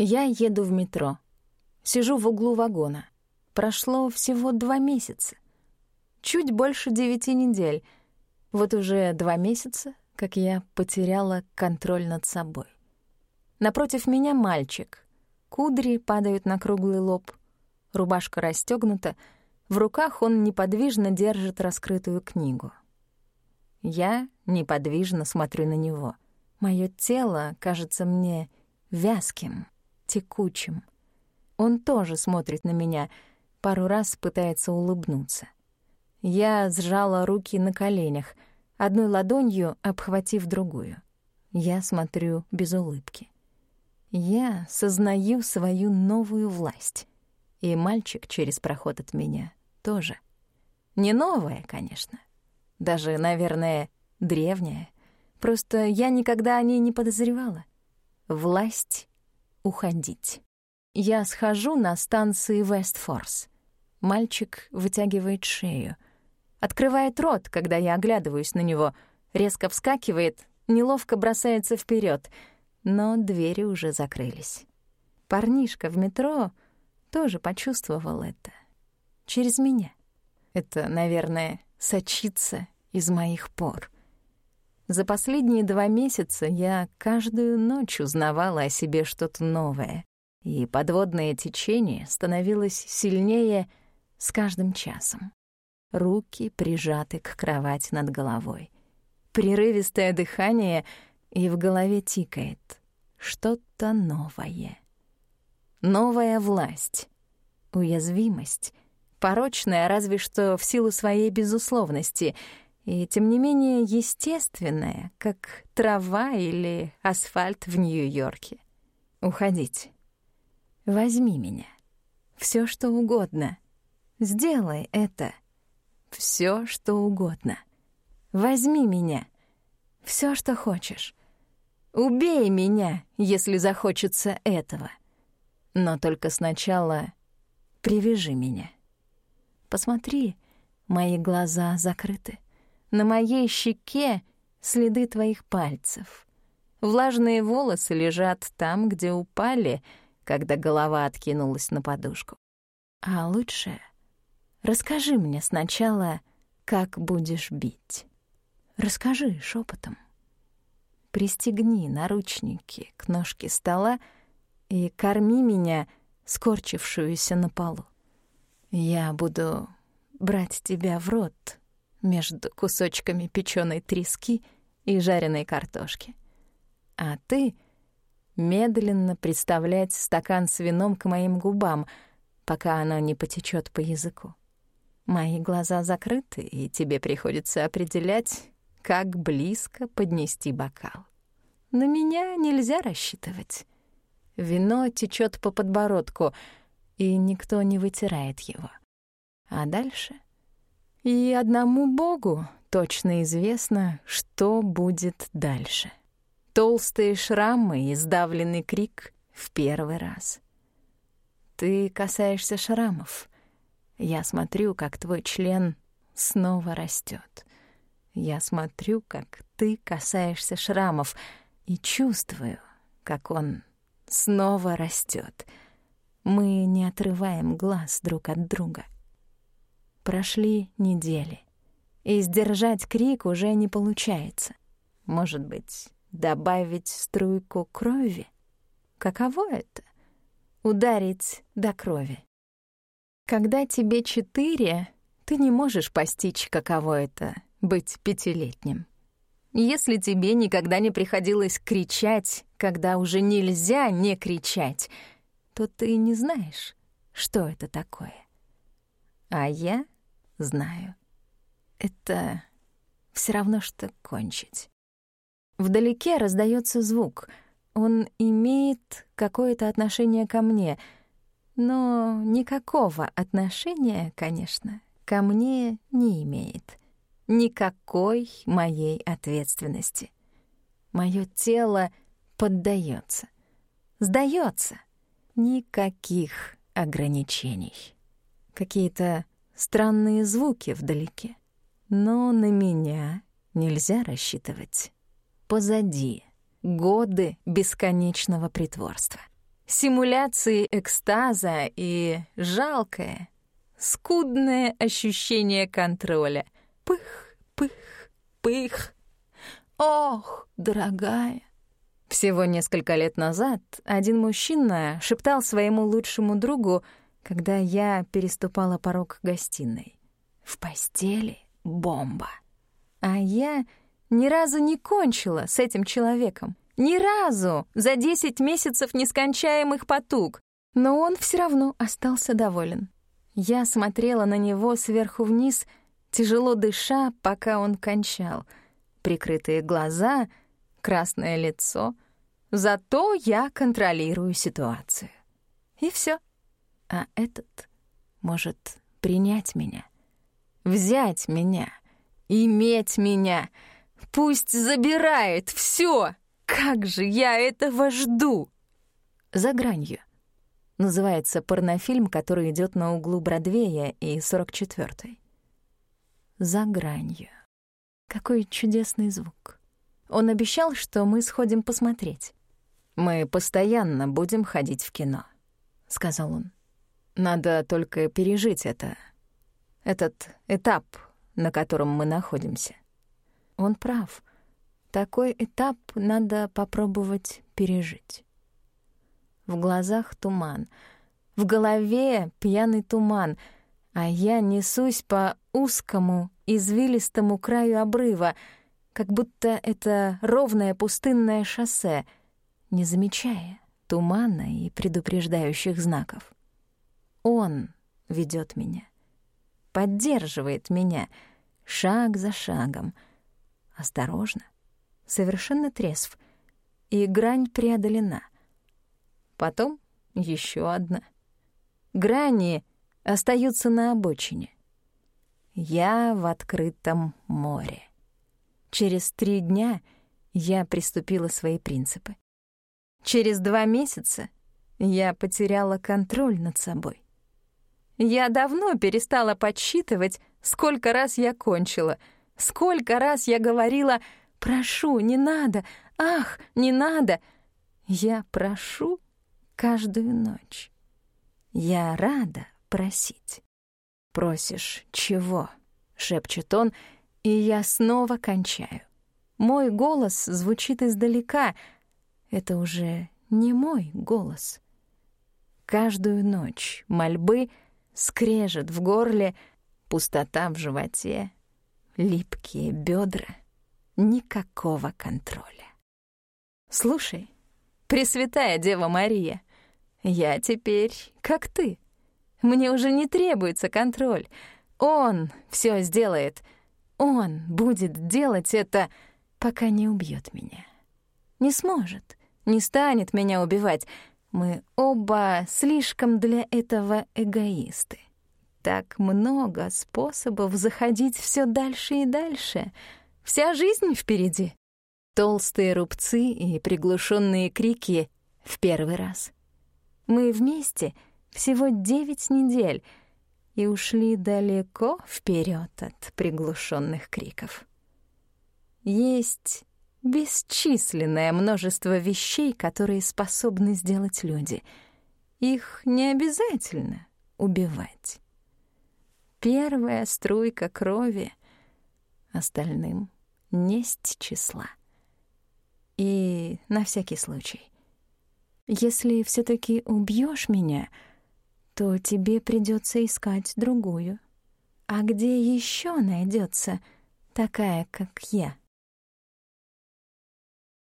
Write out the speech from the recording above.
Я еду в метро. Сижу в углу вагона. Прошло всего два месяца. Чуть больше девяти недель. Вот уже два месяца, как я потеряла контроль над собой. Напротив меня мальчик. Кудри падают на круглый лоб. Рубашка расстёгнута. В руках он неподвижно держит раскрытую книгу. Я неподвижно смотрю на него. Моё тело кажется мне вязким, текучим. Он тоже смотрит на меня, пару раз пытается улыбнуться. Я сжала руки на коленях, одной ладонью обхватив другую. Я смотрю без улыбки. Я сознаю свою новую власть. И мальчик через проход от меня тоже. Не новая, конечно. Даже, наверное, древняя. Просто я никогда о ней не подозревала. Власть — уходить. Я схожу на станции Вестфорс. Мальчик вытягивает шею. Открывает рот, когда я оглядываюсь на него. Резко вскакивает, неловко бросается вперед, но двери уже закрылись. Парнишка в метро тоже почувствовал это. Через меня. Это, наверное, сочится из моих пор. За последние два месяца я каждую ночь узнавала о себе что-то новое, и подводное течение становилось сильнее с каждым часом. Руки прижаты к кровати над головой. Прерывистое дыхание, и в голове тикает что-то новое. Новая власть, уязвимость, порочная разве что в силу своей безусловности — и тем не менее естественное, как трава или асфальт в Нью-Йорке. Уходить. Возьми меня. Все, что угодно. Сделай это. Все, что угодно. Возьми меня. Все, что хочешь. Убей меня, если захочется этого. Но только сначала привяжи меня. Посмотри, мои глаза закрыты. На моей щеке следы твоих пальцев. Влажные волосы лежат там, где упали, когда голова откинулась на подушку. А лучше расскажи мне сначала, как будешь бить. Расскажи шепотом. Пристегни наручники к ножке стола и корми меня, скорчившуюся на полу. Я буду брать тебя в рот, между кусочками печеной трески и жареной картошки. А ты медленно представлять стакан с вином к моим губам, пока оно не потечет по языку. Мои глаза закрыты, и тебе приходится определять, как близко поднести бокал. На меня нельзя рассчитывать. Вино течет по подбородку, и никто не вытирает его. А дальше — и одному Богу точно известно, что будет дальше. Толстые шрамы и сдавленный крик в первый раз. Ты касаешься шрамов. Я смотрю, как твой член снова растет. Я смотрю, как ты касаешься шрамов, и чувствую, как он снова растет. Мы не отрываем глаз друг от друга — Прошли недели, и сдержать крик уже не получается. Может быть, добавить струйку крови? Каково это — ударить до крови? Когда тебе четыре, ты не можешь постичь, каково это — быть пятилетним. Если тебе никогда не приходилось кричать, когда уже нельзя не кричать, то ты не знаешь, что это такое. А я знаю. Это все равно, что кончить. Вдалеке раздается звук. Он имеет какое-то отношение ко мне, но никакого отношения, конечно, ко мне не имеет. Никакой моей ответственности. Мое тело поддается, сдается. Никаких ограничений. Какие-то странные звуки вдалеке. Но на меня нельзя рассчитывать. Позади годы бесконечного притворства. симуляции экстаза и жалкое, скудное ощущение контроля. Пых, пых, пых. Ох, дорогая. Всего несколько лет назад один мужчина шептал своему лучшему другу, когда я переступала порог гостиной. В постели бомба. А я ни разу не кончила с этим человеком. Ни разу за десять месяцев нескончаемых потуг. Но он все равно остался доволен. Я смотрела на него сверху вниз, тяжело дыша, пока он кончал. Прикрытые глаза, красное лицо. Зато я контролирую ситуацию. И все. А этот может принять меня, взять меня, иметь меня. Пусть забирает все. Как же я этого жду! «За гранью» называется порнофильм, который идет на углу Бродвея и 44-й. «За гранью». Какой чудесный звук. Он обещал, что мы сходим посмотреть. «Мы постоянно будем ходить в кино», — сказал он. «Надо только пережить это, этот этап, на котором мы находимся». Он прав. Такой этап надо попробовать пережить. В глазах туман, в голове пьяный туман, а я несусь по узкому, извилистому краю обрыва, как будто это ровное пустынное шоссе, не замечая тумана и предупреждающих знаков. Он ведет меня, поддерживает меня шаг за шагом, осторожно — совершенно трезв, и грань преодолена. Потом еще одна. Грани остаются на обочине. Я в открытом море. Через три дня я приступила свои принципы. Через два месяца я потеряла контроль над собой. Я давно перестала подсчитывать, сколько раз я кончила, сколько раз я говорила Прошу, не надо! Ах, не надо! Я прошу каждую ночь. Я рада просить. «Просишь чего?» — шепчет он, и я снова кончаю. Мой голос звучит издалека. Это уже не мой голос. Каждую ночь мольбы скрежет в горле, пустота в животе, липкие бедра — никакого контроля. Слушай, Пресвятая Дева Мария, я теперь как ты. Мне уже не требуется контроль. Он все сделает. Он будет делать это, пока не убьет меня. Не сможет, не станет меня убивать. Мы оба слишком для этого эгоисты. Так много способов заходить все дальше и дальше — Вся жизнь впереди. Толстые рубцы и приглушенные крики в первый раз. Мы вместе всего девять недель и ушли далеко вперед от приглушенных криков. Есть бесчисленное множество вещей, которые способны сделать люди. Их не обязательно убивать. Первая струйка крови остальным несть числа. И на всякий случай. Если все таки убьешь меня, то тебе придется искать другую. А где еще найдется такая, как я?»